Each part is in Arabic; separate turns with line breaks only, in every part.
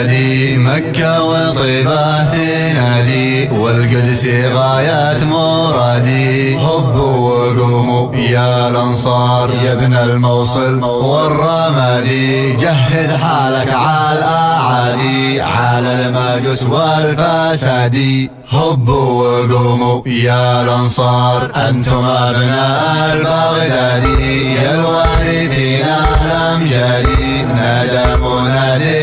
بلدي مكة وطيبة تنادي والقدس غاية مرادي. هبوا وقوموا يا الأنصار يا ابن الموصل والرمادي. جهز حالك على الأعادي على المجوس والفسادي هبوا وقوموا يا الأنصار أنتم أبناء البغدادي. يا الوارثين الامجادي نادى منادي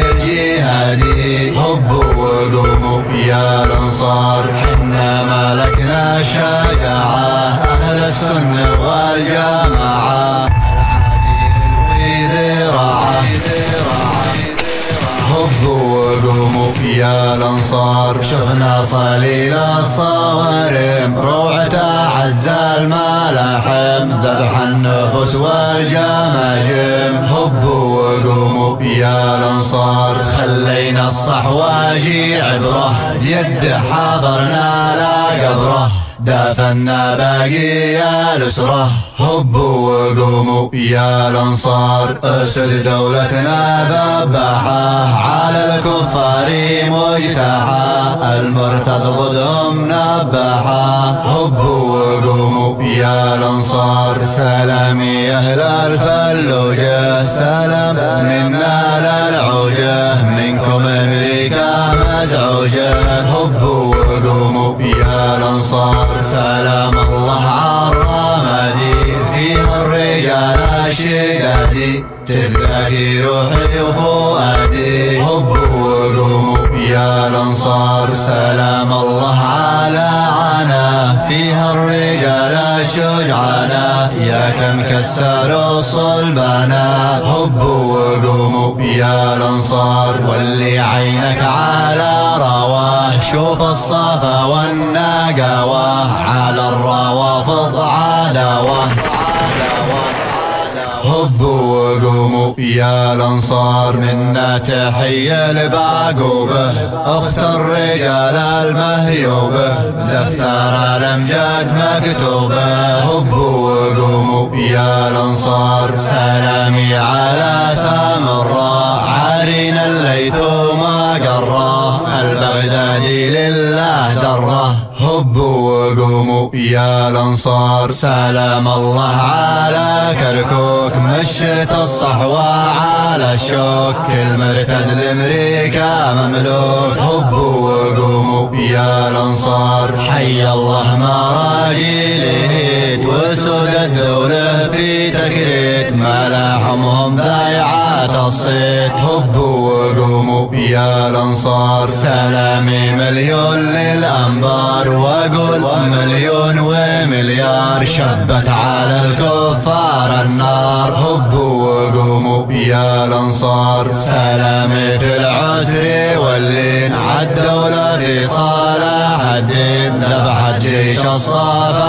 وقوموا يا الأنصار. حنا ملكنا الشجاعه أهل السنة والجماعة. وقوموا يا الانصار شفنا صليل الصوارم روعته عز الملاحم ذبح النفوس والجماجم. هبوا وقوموا يا الانصار خلينا الصحواجي عبره يد حاضرنا لا قبره دافنا باقي الأسرة هبوا وقوموا يا الأنصار. أسد دولتنا ذبحة على الكفار مجتاحة المرتد ضدهم نبحة هبوا وقوموا يا الأنصار. سلامي أهل الفلوجة سلام الأنصار سلام الله عالرمادي فيها الرجال الشدادي تفداكي روحي وفؤادي. هبوا وقوموا يا الانصار سلام الله على عنا. فيها الرجال الشجعانا يا كم كسروا صلبانا. هبوا وقوموا يا الانصار واللي عينك على رواه شوف الصفا هبوا وقوموا يا الأنصار منا تحية لبعقوبه أخت الرجال المهيوبه دفتر الأمجاد مكتوبة. هبوا وقوموا يا الأنصار دره هبوا وقوموا يا الأنصار. سلام الله على كركوك مشت الصحوة على الشوك. كل مرتد لأمريكا مملوك. هبوا وقوموا يا الأنصار. حي الله مراجيلهيت وسود الدولة في تكريت. ملاحمهم ضيعات الصيت. هبوا وقوموا يا الأنصار. سلامي مليون للأنبار واقول مليون ومليار. شبت على الكفار النار. هبوا وقوموا يا الأنصار. سلامي في العسر واللين. عالدولة في صالح الدين. ذبحت جيش وقوموا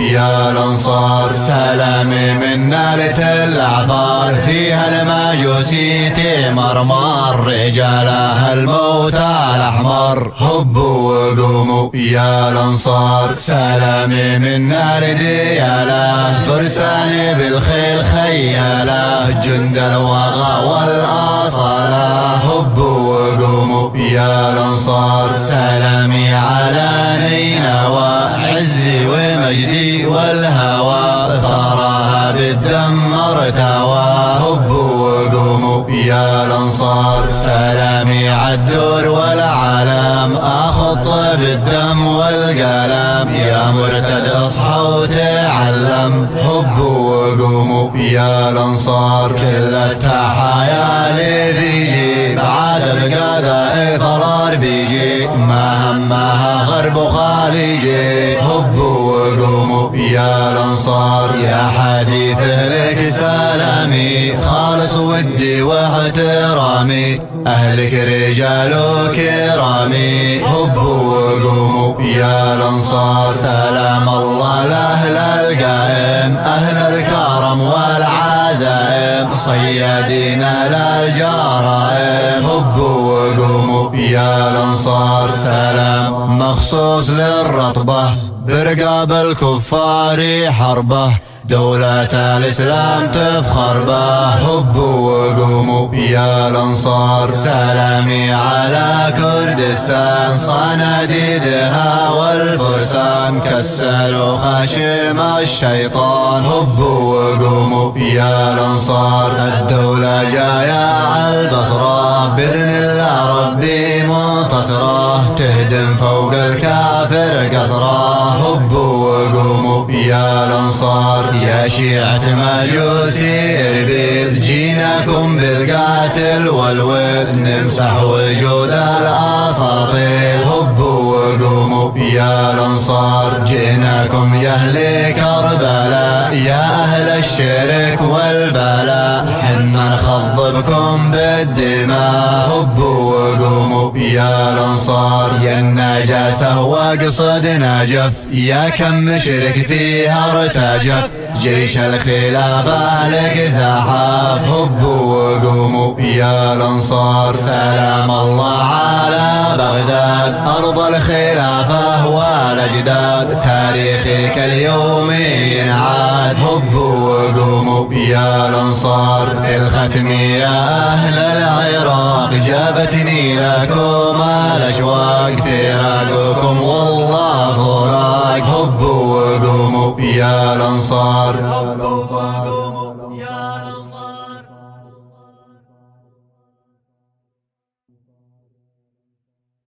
يا الأنصار. سلامي من نالة الاعثار فيها المجوسي تمرمر رجالها الموتى الأحمر. هبوا وقوموا يا الأنصار. سلامي من نار ديالة. فرساني بالخيل خيالة. جند الوغى والآصالة. هبوا وقوموا يا الأنصار. سلامي على نينوى عزي ومجدي والهوى ثراها بالدم ارتوى. هبوا وقوموا يا الأنصار. سلامي عالدور والعالم أخط بالدم والقلم. يا مرتد اصحى وتعلم هبوا وقوموا يا الأنصار. كل التحايا سلامي خالص ودي واحترامي أهلك رجال كرامي هبوا وقوموا يا الأنصار. سلام الله لاهل القائم. أهل الكرم والعزائم. صيادين للجرائم. هبوا وقوموا يا الأنصار. سلام مخصوص للرطبة. برقاب الكفار حربة. دولة الإسلام تفخر به هبوا وقوموا يا الأنصار سلامي على كردستان. صناديدها والفرسان. كسروا خشم الشيطان. هبوا وقوموا يا الأنصار الدولة جاية البصرة. بإذن الله ربي منتصرة. تهدم فوق الكافر قصرة. هبوا وقوموا يا الأنصار يا شيعة مجوسي إربيل جيناكم بالقاتل والود نمسح وجود الأساطيل هبوا وقوموا يا الأنصار جئناكم يا أهل كربلاء يا أهل الشرك والبلاء. حنا نخضبكم بالدماء هبوا وقوموا يا الأنصار. يا النجاسة وقصد نجف يا كم مشرك فيها ارتجف. جيش الخلافة لك زحف هبوا وقوموا يا الأنصار. سلام الله على بغداد أرض الخلافة والأجداد تاريخك اليوم ينعاد هبوا وقوموا يا الأنصار في الختم يا أهل العراق جابتني لكم الأشواق فراقكم والله فراق. هبوا وقوموا يا الأنصار